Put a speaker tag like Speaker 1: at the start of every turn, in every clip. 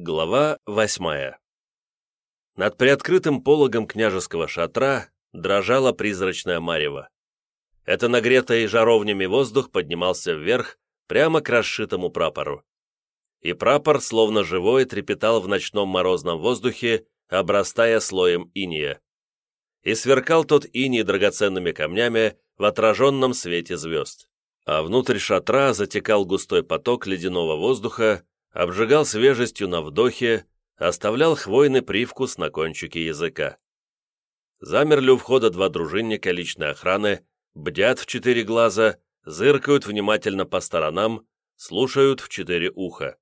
Speaker 1: Глава восьмая Над приоткрытым пологом княжеского шатра дрожала призрачная марево. Это нагретый жаровнями воздух поднимался вверх, прямо к расшитому прапору. И прапор, словно живой, трепетал в ночном морозном воздухе, обрастая слоем иния. И сверкал тот иней драгоценными камнями в отраженном свете звезд. А внутрь шатра затекал густой поток ледяного воздуха, обжигал свежестью на вдохе, оставлял хвойный привкус на кончике языка. Замерли у входа два дружинника личной охраны, бдят в четыре глаза, зыркают внимательно по сторонам, слушают в четыре уха.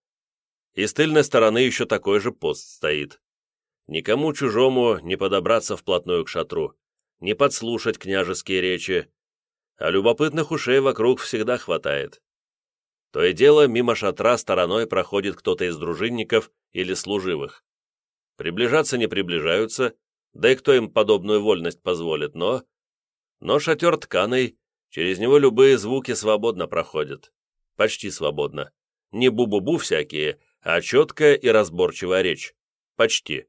Speaker 1: И с тыльной стороны еще такой же пост стоит. Никому чужому не подобраться вплотную к шатру, не подслушать княжеские речи, а любопытных ушей вокруг всегда хватает. То и дело, мимо шатра стороной проходит кто-то из дружинников или служивых. Приближаться не приближаются, да и кто им подобную вольность позволит, но... Но шатер тканый, через него любые звуки свободно проходят. Почти свободно. Не бу-бу-бу всякие, а четкая и разборчивая речь. Почти.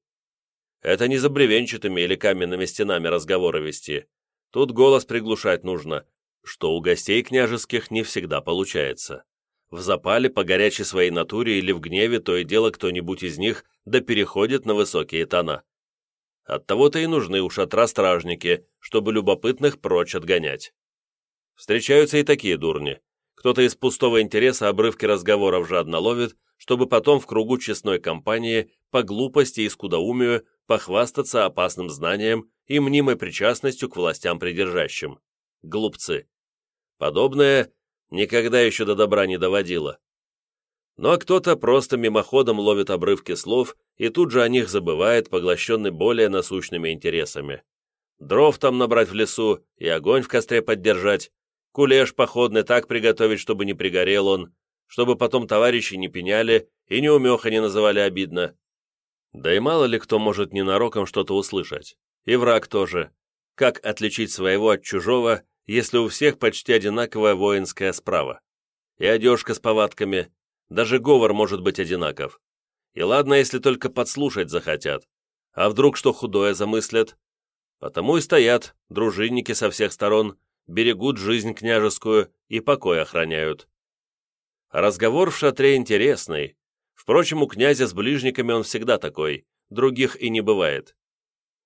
Speaker 1: Это не за бревенчатыми или каменными стенами разговоры вести. Тут голос приглушать нужно, что у гостей княжеских не всегда получается в запале по горячей своей натуре или в гневе то и дело кто-нибудь из них да переходит на высокие тона. Оттого-то и нужны у шатра стражники, чтобы любопытных прочь отгонять. Встречаются и такие дурни. Кто-то из пустого интереса обрывки разговоров жадно ловит, чтобы потом в кругу честной компании по глупости и скудоумию похвастаться опасным знанием и мнимой причастностью к властям придержащим. Глупцы. Подобное никогда еще до добра не доводило. Но кто-то просто мимоходом ловит обрывки слов и тут же о них забывает, поглощенный более насущными интересами. Дров там набрать в лесу и огонь в костре поддержать, кулеш походный так приготовить, чтобы не пригорел он, чтобы потом товарищи не пеняли и неумеха не называли обидно. Да и мало ли кто может ненароком что-то услышать. И враг тоже. Как отличить своего от чужого если у всех почти одинаковая воинская справа. И одежка с повадками, даже говор может быть одинаков. И ладно, если только подслушать захотят. А вдруг что худое замыслят? Потому и стоят дружинники со всех сторон, берегут жизнь княжескую и покой охраняют. Разговор в шатре интересный. Впрочем, у князя с ближниками он всегда такой, других и не бывает.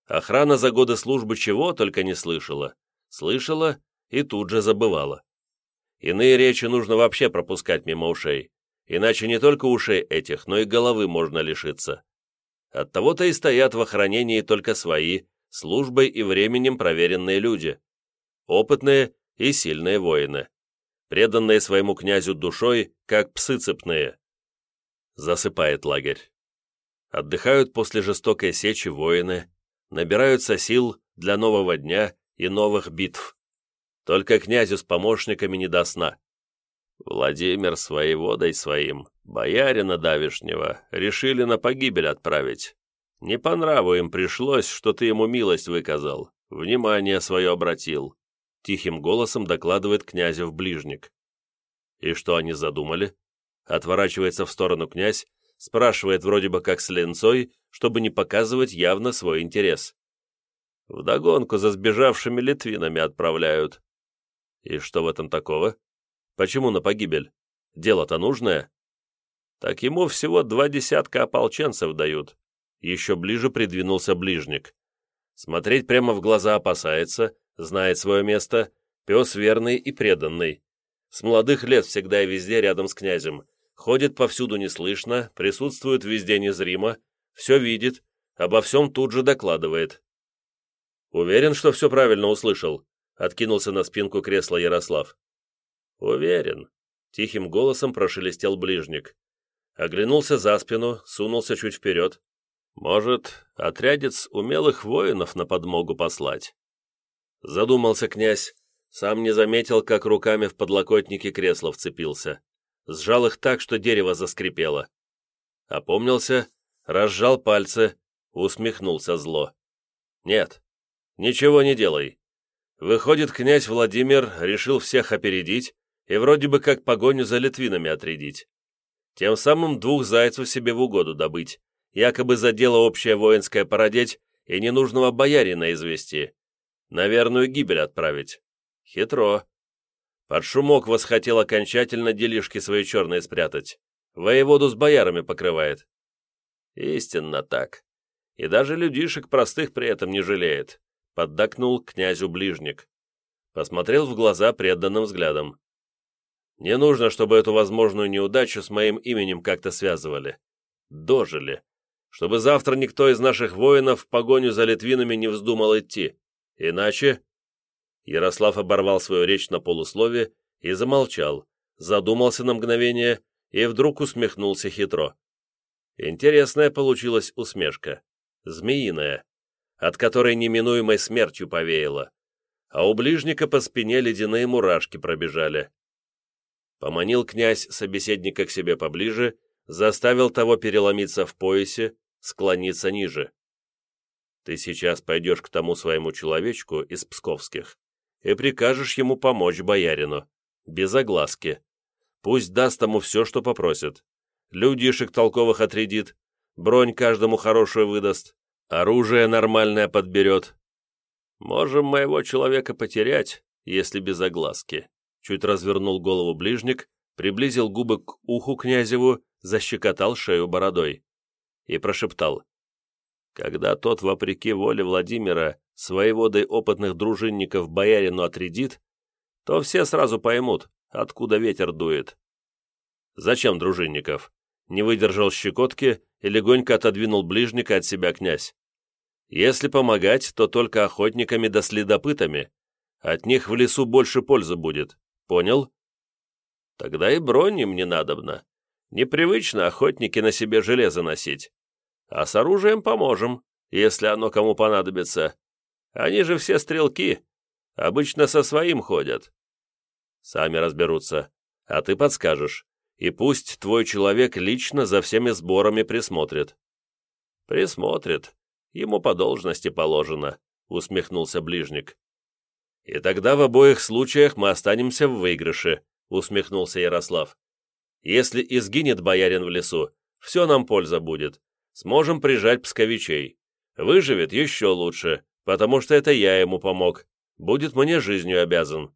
Speaker 1: Охрана за годы службы чего только не слышала. Слышала и тут же забывала. Иные речи нужно вообще пропускать мимо ушей, иначе не только ушей этих, но и головы можно лишиться. Оттого-то и стоят в охранении только свои, службой и временем проверенные люди, опытные и сильные воины, преданные своему князю душой, как псы цепные. Засыпает лагерь. Отдыхают после жестокой сечи воины, набираются сил для нового дня и новых битв. Только князю с помощниками не до сна. Владимир с воеводой своим, боярина давишнего, решили на погибель отправить. Не по нраву им пришлось, что ты ему милость выказал, внимание свое обратил. Тихим голосом докладывает князю ближник. И что они задумали? Отворачивается в сторону князь, спрашивает вроде бы как с ленцой, чтобы не показывать явно свой интерес. Вдогонку за сбежавшими литвинами отправляют. И что в этом такого? Почему на погибель? Дело-то нужное. Так ему всего два десятка ополченцев дают. Еще ближе придвинулся ближник. Смотреть прямо в глаза опасается, знает свое место, пес верный и преданный. С молодых лет всегда и везде рядом с князем. Ходит повсюду неслышно, присутствует везде незримо, все видит, обо всем тут же докладывает. Уверен, что все правильно услышал откинулся на спинку кресла Ярослав. «Уверен», — тихим голосом прошелестел ближник. Оглянулся за спину, сунулся чуть вперед. «Может, отрядец умелых воинов на подмогу послать?» Задумался князь, сам не заметил, как руками в подлокотники кресла вцепился. Сжал их так, что дерево заскрипело. Опомнился, разжал пальцы, усмехнулся зло. «Нет, ничего не делай. Выходит, князь Владимир решил всех опередить и вроде бы как погоню за литвинами отрядить. Тем самым двух зайцев себе в угоду добыть, якобы за дело общее воинское породеть и ненужного боярина извести, на верную гибель отправить. Хитро. Под шумок восхотел окончательно делишки свои черные спрятать. Воеводу с боярами покрывает. Истинно так. И даже людишек простых при этом не жалеет, поддакнул князю ближник. Посмотрел в глаза преданным взглядом. Не нужно, чтобы эту возможную неудачу с моим именем как-то связывали. Дожили. Чтобы завтра никто из наших воинов в погоню за литвинами не вздумал идти. Иначе...» Ярослав оборвал свою речь на полуслове и замолчал, задумался на мгновение и вдруг усмехнулся хитро. Интересная получилась усмешка. Змеиная, от которой неминуемой смертью повеяло. А у ближника по спине ледяные мурашки пробежали. Поманил князь собеседника к себе поближе, заставил того переломиться в поясе, склониться ниже. «Ты сейчас пойдешь к тому своему человечку из псковских и прикажешь ему помочь боярину, без огласки. Пусть даст тому все, что попросит. Людишек толковых отрядит, бронь каждому хорошую выдаст, оружие нормальное подберет. Можем моего человека потерять, если без огласки чуть развернул голову ближник, приблизил губы к уху князеву, защекотал шею бородой и прошептал. Когда тот, вопреки воле Владимира, с воеводой опытных дружинников боярину отрядит, то все сразу поймут, откуда ветер дует. Зачем дружинников? Не выдержал щекотки и легонько отодвинул ближника от себя князь. Если помогать, то только охотниками да следопытами. От них в лесу больше пользы будет. Понял? Тогда и брони мне надобно. Непривычно охотники на себе железо носить. А с оружием поможем, если оно кому понадобится. Они же все стрелки. Обычно со своим ходят. Сами разберутся. А ты подскажешь. И пусть твой человек лично за всеми сборами присмотрит. Присмотрит. Ему по должности положено, усмехнулся ближник. «И тогда в обоих случаях мы останемся в выигрыше», — усмехнулся Ярослав. «Если изгинет боярин в лесу, все нам польза будет. Сможем прижать псковичей. Выживет еще лучше, потому что это я ему помог. Будет мне жизнью обязан.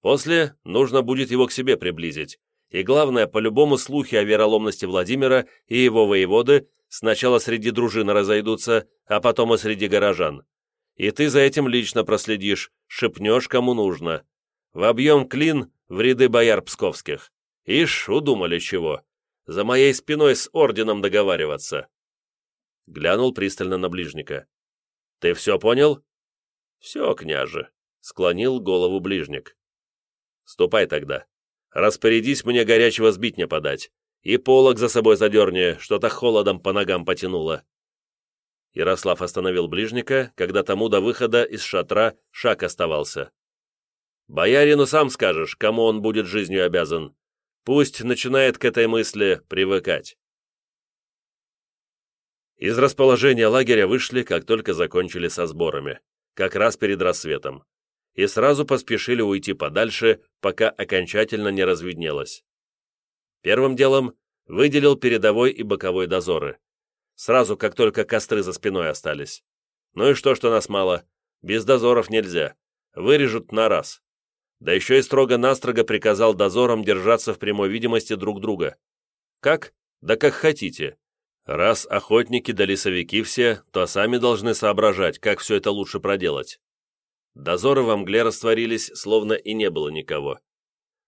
Speaker 1: После нужно будет его к себе приблизить. И главное, по любому слухе о вероломности Владимира и его воеводы сначала среди дружины разойдутся, а потом и среди горожан. И ты за этим лично проследишь, шепнешь, кому нужно. В объем клин в ряды бояр псковских. Ишь, удумали чего. За моей спиной с орденом договариваться. Глянул пристально на ближника. Ты все понял? Все, княже, склонил голову ближник. Ступай тогда. Распорядись мне горячего сбитня подать. И полог за собой задерни, что-то холодом по ногам потянуло. Ярослав остановил ближника, когда тому до выхода из шатра шаг оставался. «Боярину сам скажешь, кому он будет жизнью обязан. Пусть начинает к этой мысли привыкать». Из расположения лагеря вышли, как только закончили со сборами, как раз перед рассветом, и сразу поспешили уйти подальше, пока окончательно не разведнелось. Первым делом выделил передовой и боковой дозоры сразу, как только костры за спиной остались. Ну и что, что нас мало? Без дозоров нельзя. Вырежут на раз. Да еще и строго-настрого приказал дозорам держаться в прямой видимости друг друга. Как? Да как хотите. Раз охотники да лесовики все, то сами должны соображать, как все это лучше проделать. Дозоры во мгле растворились, словно и не было никого.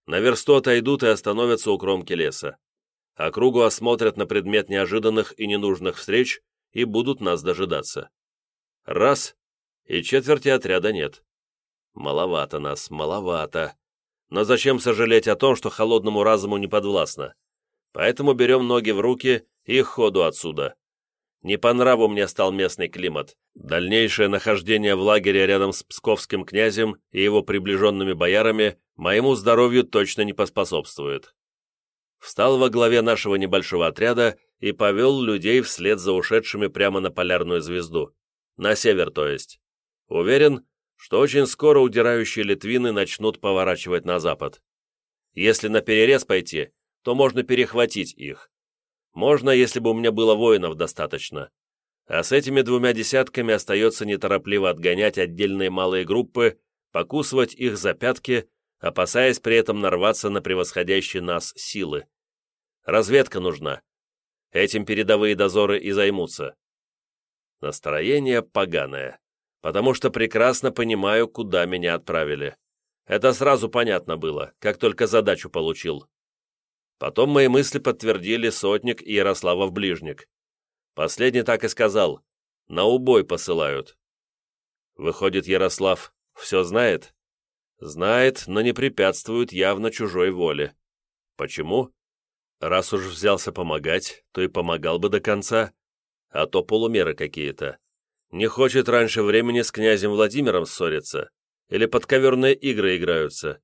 Speaker 1: На версту отойдут и остановятся у кромки леса. Округу осмотрят на предмет неожиданных и ненужных встреч и будут нас дожидаться. Раз, и четверти отряда нет. Маловато нас, маловато. Но зачем сожалеть о том, что холодному разуму не подвластно? Поэтому берем ноги в руки и ходу отсюда. Не по нраву мне стал местный климат. Дальнейшее нахождение в лагере рядом с псковским князем и его приближенными боярами моему здоровью точно не поспособствует встал во главе нашего небольшого отряда и повел людей вслед за ушедшими прямо на полярную звезду. На север, то есть. Уверен, что очень скоро удирающие литвины начнут поворачивать на запад. Если на перерез пойти, то можно перехватить их. Можно, если бы у меня было воинов достаточно. А с этими двумя десятками остается неторопливо отгонять отдельные малые группы, покусывать их за пятки, опасаясь при этом нарваться на превосходящие нас силы. Разведка нужна. Этим передовые дозоры и займутся. Настроение поганое, потому что прекрасно понимаю, куда меня отправили. Это сразу понятно было, как только задачу получил. Потом мои мысли подтвердили сотник и Ярославов ближник. Последний так и сказал. На убой посылают. Выходит, Ярослав все знает? Знает, но не препятствует явно чужой воле. Почему? Раз уж взялся помогать, то и помогал бы до конца, а то полумеры какие-то. Не хочет раньше времени с князем Владимиром ссориться, или подковерные игры играются.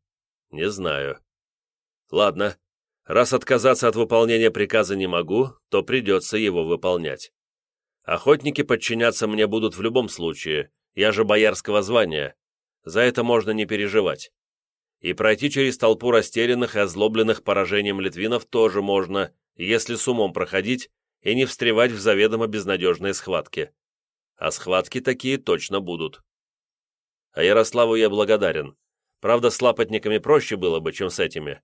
Speaker 1: Не знаю. Ладно, Раз отказаться от выполнения приказа не могу, то придется его выполнять. Охотники подчиняться мне будут в любом случае, я же боярского звания. За это можно не переживать. И пройти через толпу растерянных и озлобленных поражением литвинов тоже можно, если с умом проходить и не встревать в заведомо безнадежные схватки. А схватки такие точно будут. А Ярославу я благодарен. Правда, с лапотниками проще было бы, чем с этими.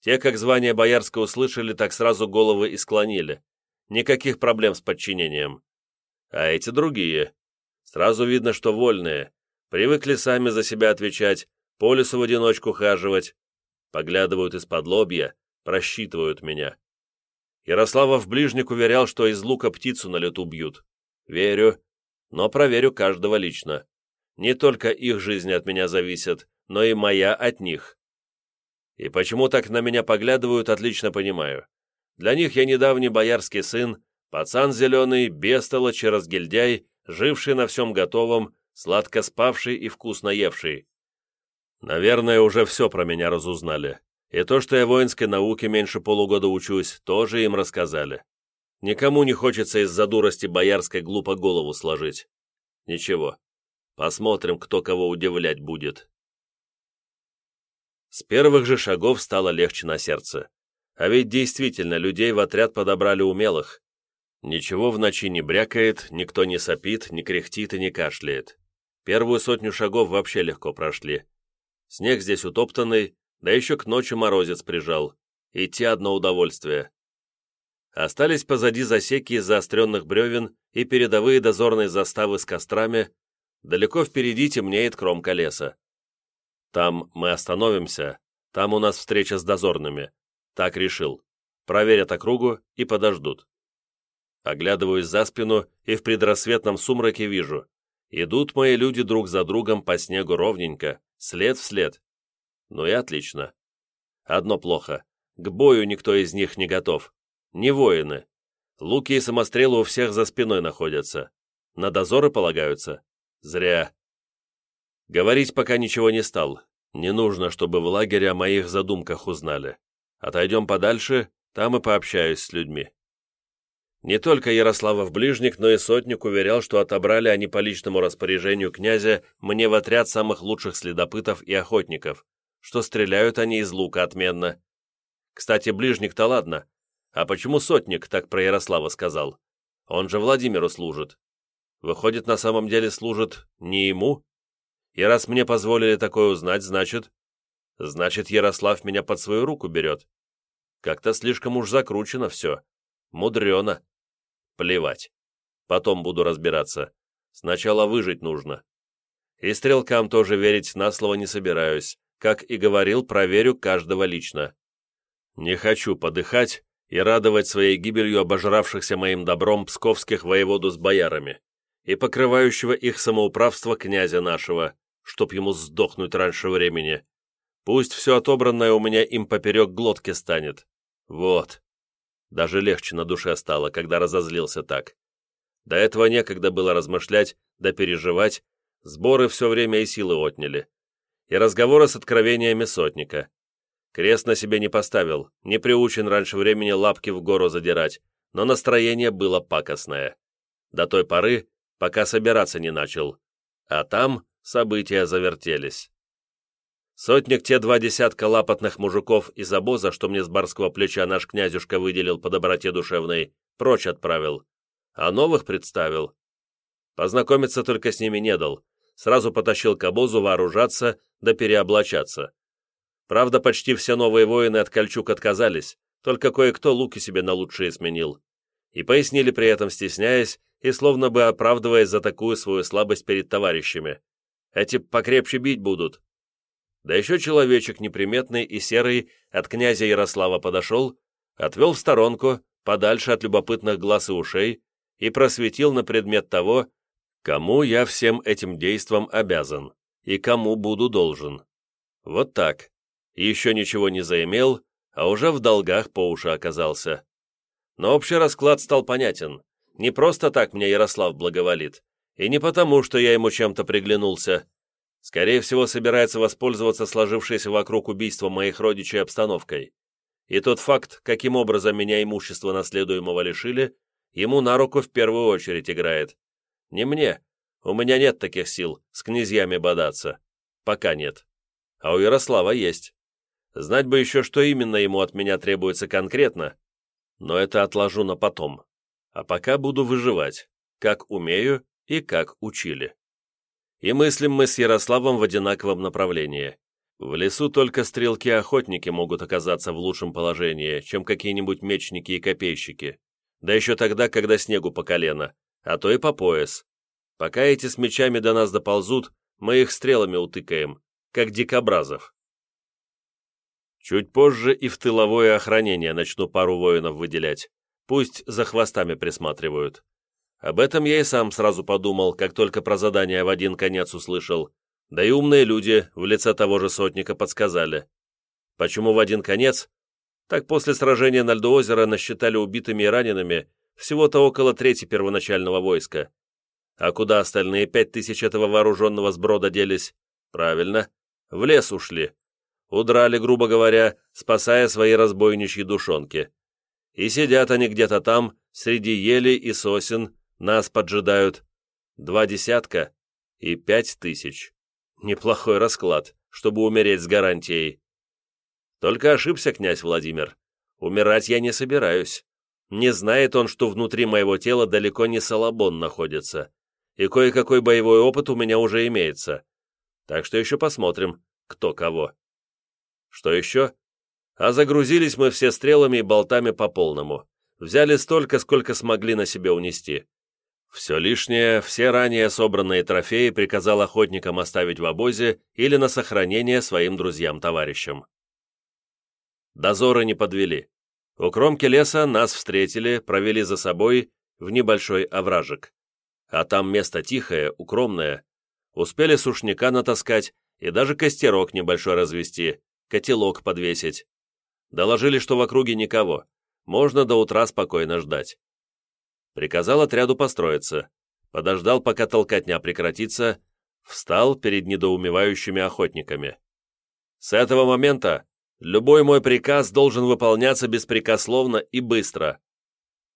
Speaker 1: Те, как звание боярское услышали, так сразу головы и склонили. Никаких проблем с подчинением. А эти другие. Сразу видно, что вольные. Привыкли сами за себя отвечать, по лесу в одиночку хаживать. Поглядывают из-под лобья, просчитывают меня. Ярославов ближник уверял, что из лука птицу на лету бьют. Верю, но проверю каждого лично. Не только их жизнь от меня зависит, но и моя от них. И почему так на меня поглядывают, отлично понимаю. Для них я недавний боярский сын, пацан зеленый, бестолочь и разгильдяй, живший на всем готовом, сладко спавший и вкусно евший. Наверное, уже все про меня разузнали. И то, что я воинской науке меньше полугода учусь, тоже им рассказали. Никому не хочется из-за дурости боярской глупо голову сложить. Ничего. Посмотрим, кто кого удивлять будет. С первых же шагов стало легче на сердце. А ведь действительно, людей в отряд подобрали умелых. Ничего в ночи не брякает, никто не сопит, не кряхтит и не кашляет. Первую сотню шагов вообще легко прошли. Снег здесь утоптанный, да еще к ночи морозец прижал. Идти одно удовольствие. Остались позади засеки из заостренных бревен и передовые дозорные заставы с кострами. Далеко впереди темнеет кромка леса. Там мы остановимся, там у нас встреча с дозорными. Так решил. Проверят округу и подождут. Оглядываюсь за спину и в предрассветном сумраке вижу. Идут мои люди друг за другом по снегу ровненько, след в след. Ну и отлично. Одно плохо. К бою никто из них не готов. Не воины. Луки и самострелы у всех за спиной находятся. На дозоры полагаются? Зря. Говорить пока ничего не стал. Не нужно, чтобы в лагере о моих задумках узнали. Отойдем подальше, там и пообщаюсь с людьми. Не только Ярославов ближник, но и сотник уверял, что отобрали они по личному распоряжению князя мне в отряд самых лучших следопытов и охотников, что стреляют они из лука отменно. Кстати, ближник-то ладно. А почему сотник так про Ярослава сказал? Он же Владимиру служит. Выходит, на самом деле служит не ему, и раз мне позволили такое узнать, значит... Значит, Ярослав меня под свою руку берет. Как-то слишком уж закручено все. Мудрено. Плевать. Потом буду разбираться. Сначала выжить нужно. И стрелкам тоже верить на слово не собираюсь. Как и говорил, проверю каждого лично. Не хочу подыхать и радовать своей гибелью обожравшихся моим добром псковских воеводу с боярами и покрывающего их самоуправство князя нашего, чтоб ему сдохнуть раньше времени. Пусть все отобранное у меня им поперек глотки станет. Вот. Даже легче на душе стало, когда разозлился так. До этого некогда было размышлять, да переживать, сборы все время и силы отняли. И разговоры с откровениями сотника. Крест на себе не поставил, не приучен раньше времени лапки в гору задирать, но настроение было пакостное. До той поры, пока собираться не начал. А там события завертелись. Сотник те два десятка лапотных мужиков из обоза, что мне с барского плеча наш князюшка выделил по доброте душевной, прочь отправил, а новых представил. Познакомиться только с ними не дал, сразу потащил к обозу вооружаться да переоблачаться. Правда, почти все новые воины от кольчуг отказались, только кое-кто луки себе на лучшие сменил. И пояснили при этом, стесняясь, и словно бы оправдываясь за такую свою слабость перед товарищами. Эти покрепче бить будут. Да еще человечек неприметный и серый от князя Ярослава подошел, отвел в сторонку, подальше от любопытных глаз и ушей, и просветил на предмет того, кому я всем этим действом обязан и кому буду должен. Вот так. Еще ничего не заимел, а уже в долгах по уши оказался. Но общий расклад стал понятен. Не просто так мне Ярослав благоволит, и не потому, что я ему чем-то приглянулся. Скорее всего, собирается воспользоваться сложившейся вокруг убийства моих родичей обстановкой. И тот факт, каким образом меня имущество наследуемого лишили, ему на руку в первую очередь играет. Не мне. У меня нет таких сил с князьями бодаться. Пока нет. А у Ярослава есть. Знать бы еще, что именно ему от меня требуется конкретно, но это отложу на потом. А пока буду выживать, как умею и как учили. И мыслим мы с Ярославом в одинаковом направлении. В лесу только стрелки-охотники могут оказаться в лучшем положении, чем какие-нибудь мечники и копейщики. Да еще тогда, когда снегу по колено, а то и по пояс. Пока эти с мечами до нас доползут, мы их стрелами утыкаем, как дикобразов. Чуть позже и в тыловое охранение начну пару воинов выделять. Пусть за хвостами присматривают. Об этом я и сам сразу подумал, как только про задание в один конец услышал. Да и умные люди в лице того же сотника подсказали. Почему в один конец? Так после сражения на льду озера насчитали убитыми и ранеными всего-то около трети первоначального войска. А куда остальные пять тысяч этого вооруженного сброда делись? Правильно, в лес ушли. Удрали, грубо говоря, спасая свои разбойничьи душонки. И сидят они где-то там, среди елей и сосен, нас поджидают. Два десятка и пять тысяч. Неплохой расклад, чтобы умереть с гарантией. Только ошибся князь Владимир. Умирать я не собираюсь. Не знает он, что внутри моего тела далеко не Салабон находится. И кое-какой боевой опыт у меня уже имеется. Так что еще посмотрим, кто кого. Что еще? А загрузились мы все стрелами и болтами по полному. Взяли столько, сколько смогли на себе унести. Все лишнее, все ранее собранные трофеи приказал охотникам оставить в обозе или на сохранение своим друзьям-товарищам. Дозоры не подвели. У кромки леса нас встретили, провели за собой в небольшой овражек. А там место тихое, укромное. Успели сушняка натаскать и даже костерок небольшой развести, котелок подвесить. Доложили, что в округе никого. Можно до утра спокойно ждать. Приказал отряду построиться. Подождал, пока толкотня прекратится, встал перед недоумевающими охотниками. С этого момента любой мой приказ должен выполняться беспрекословно и быстро.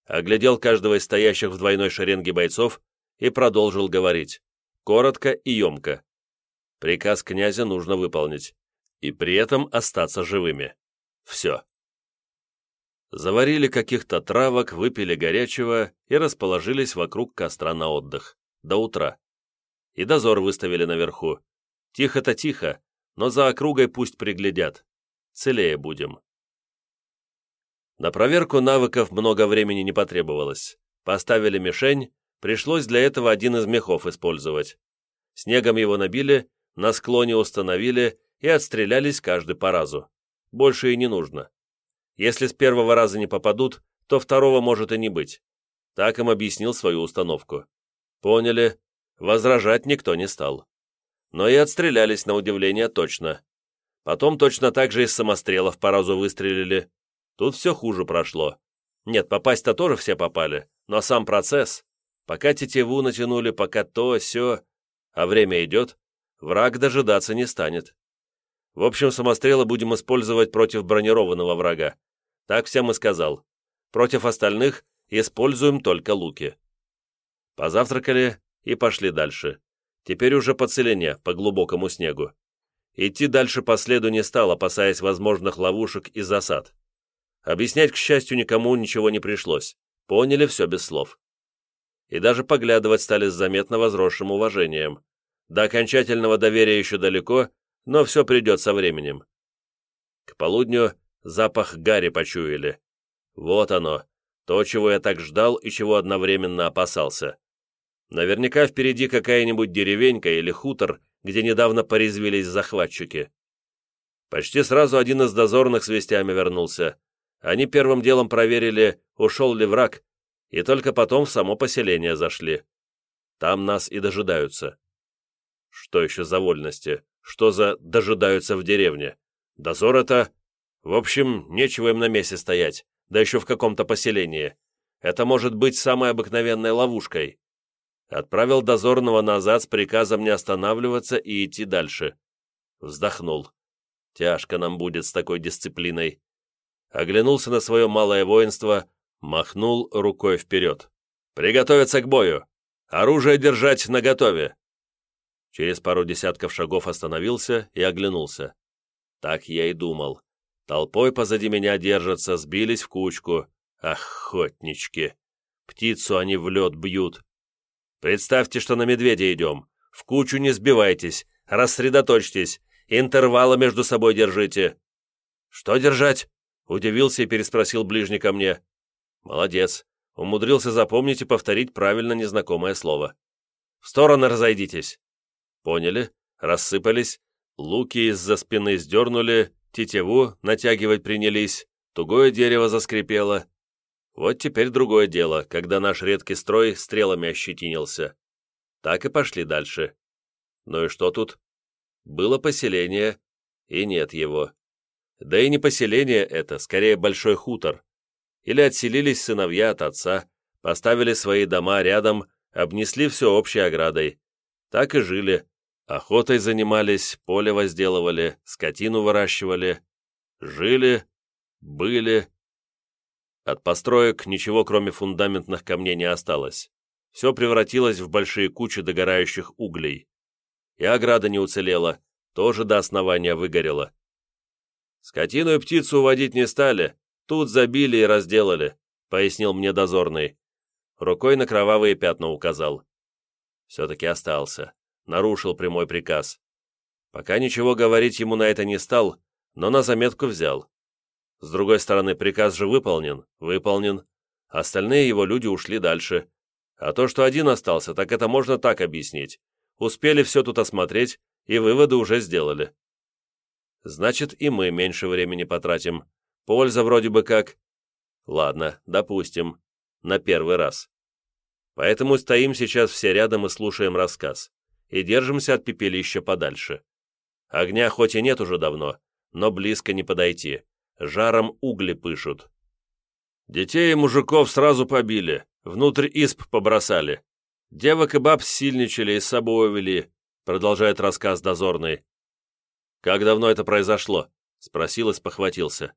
Speaker 1: Оглядел каждого из стоящих в двойной шеренге бойцов и продолжил говорить, коротко и емко. Приказ князя нужно выполнить и при этом остаться живыми. Все. Заварили каких-то травок, выпили горячего и расположились вокруг костра на отдых. До утра. И дозор выставили наверху. Тихо-то тихо, но за округой пусть приглядят. Целее будем. На проверку навыков много времени не потребовалось. Поставили мишень, пришлось для этого один из мехов использовать. Снегом его набили, на склоне установили и отстрелялись каждый по разу. Больше и не нужно. Если с первого раза не попадут, то второго может и не быть. Так им объяснил свою установку. Поняли. Возражать никто не стал. Но и отстрелялись, на удивление, точно. Потом точно так же из самострелов по разу выстрелили. Тут все хуже прошло. Нет, попасть-то тоже все попали, но сам процесс. Пока тетиву натянули, пока то, все, а время идет, враг дожидаться не станет. В общем, самострелы будем использовать против бронированного врага. Так всем и сказал. Против остальных используем только луки. Позавтракали и пошли дальше. Теперь уже по целине, по глубокому снегу. Идти дальше по следу не стал, опасаясь возможных ловушек и засад. Объяснять, к счастью, никому ничего не пришлось. Поняли все без слов. И даже поглядывать стали с заметно возросшим уважением. До окончательного доверия еще далеко, но все придет со временем. К полудню запах гари почуяли. Вот оно, то, чего я так ждал и чего одновременно опасался. Наверняка впереди какая-нибудь деревенька или хутор, где недавно порезвились захватчики. Почти сразу один из дозорных с вестями вернулся. Они первым делом проверили, ушел ли враг, и только потом в само поселение зашли. Там нас и дожидаются. Что еще за вольности? Что за «дожидаются в деревне»? Дозор это... В общем, нечего им на месте стоять, да еще в каком-то поселении. Это может быть самой обыкновенной ловушкой. Отправил дозорного назад с приказом не останавливаться и идти дальше. Вздохнул. Тяжко нам будет с такой дисциплиной. Оглянулся на свое малое воинство, махнул рукой вперед. «Приготовиться к бою! Оружие держать наготове!» Через пару десятков шагов остановился и оглянулся. Так я и думал. Толпой позади меня держатся, сбились в кучку. Охотнички! Птицу они в лед бьют. Представьте, что на медведя идем. В кучу не сбивайтесь, рассредоточьтесь, интервалы между собой держите». «Что держать?» — удивился и переспросил ближний ко мне. «Молодец. Умудрился запомнить и повторить правильно незнакомое слово. В стороны разойдитесь». Поняли, рассыпались, луки из-за спины сдернули, тетиву натягивать принялись, тугое дерево заскрипело. Вот теперь другое дело, когда наш редкий строй стрелами ощетинился. Так и пошли дальше. Ну и что тут? Было поселение, и нет его. Да и не поселение это, скорее большой хутор. Или отселились сыновья от отца, поставили свои дома рядом, обнесли все общей оградой. Так и жили. Охотой занимались, поле возделывали, скотину выращивали. Жили, были, от построек ничего, кроме фундаментных камней, не осталось. Все превратилось в большие кучи догорающих углей. И ограда не уцелела, тоже до основания выгорела. «Скотину и птицу уводить не стали, тут забили и разделали», — пояснил мне дозорный. Рукой на кровавые пятна указал. Все-таки остался, нарушил прямой приказ. Пока ничего говорить ему на это не стал, но на заметку взял. С другой стороны, приказ же выполнен, выполнен. Остальные его люди ушли дальше. А то, что один остался, так это можно так объяснить. Успели все тут осмотреть, и выводы уже сделали. Значит, и мы меньше времени потратим. Польза вроде бы как. Ладно, допустим. На первый раз. Поэтому стоим сейчас все рядом и слушаем рассказ. И держимся от пепелища подальше. Огня хоть и нет уже давно, но близко не подойти жаром угли пышут. Детей и мужиков сразу побили, внутрь исп побросали. Девок и баб сильничали и с собой увели, продолжает рассказ дозорный. «Как давно это произошло?» — спросил и спохватился.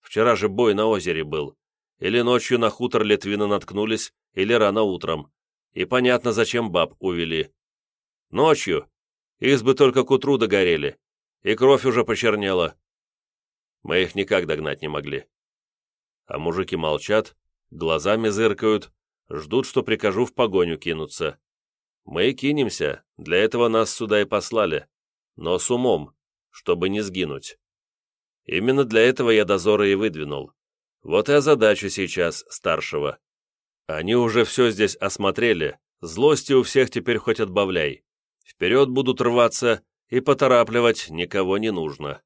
Speaker 1: «Вчера же бой на озере был. Или ночью на хутор Литвина наткнулись, или рано утром. И понятно, зачем баб увели. Ночью. Избы только к утру догорели, и кровь уже почернела. Мы их никак догнать не могли. А мужики молчат, глазами зыркают, ждут, что прикажу в погоню кинуться. Мы и кинемся, для этого нас сюда и послали, но с умом, чтобы не сгинуть. Именно для этого я дозоры и выдвинул. Вот и озадачу сейчас старшего. Они уже все здесь осмотрели, злости у всех теперь хоть отбавляй. Вперед будут рваться, и поторапливать никого не нужно.